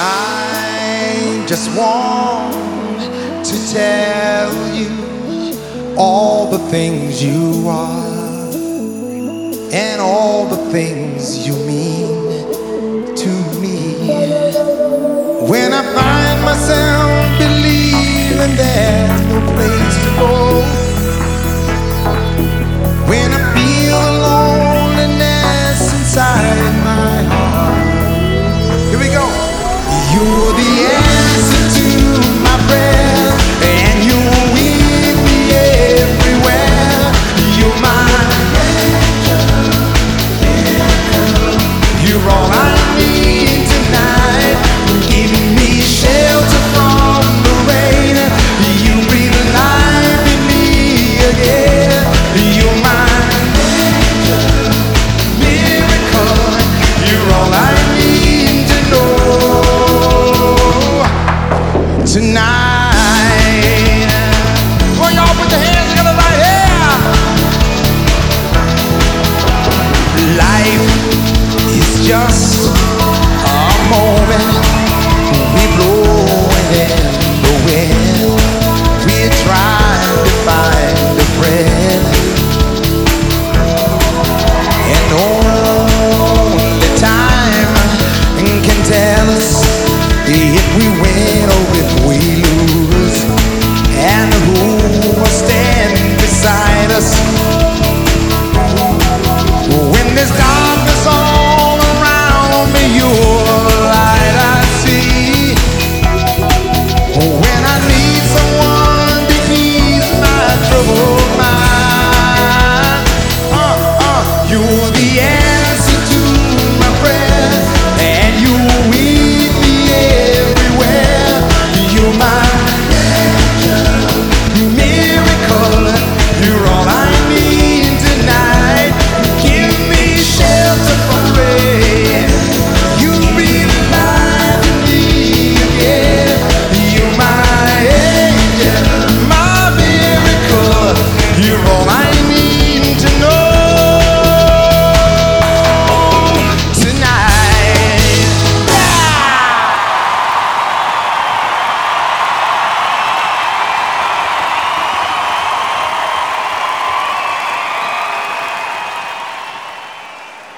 I just want to tell you all the things you are and all the things you mean. just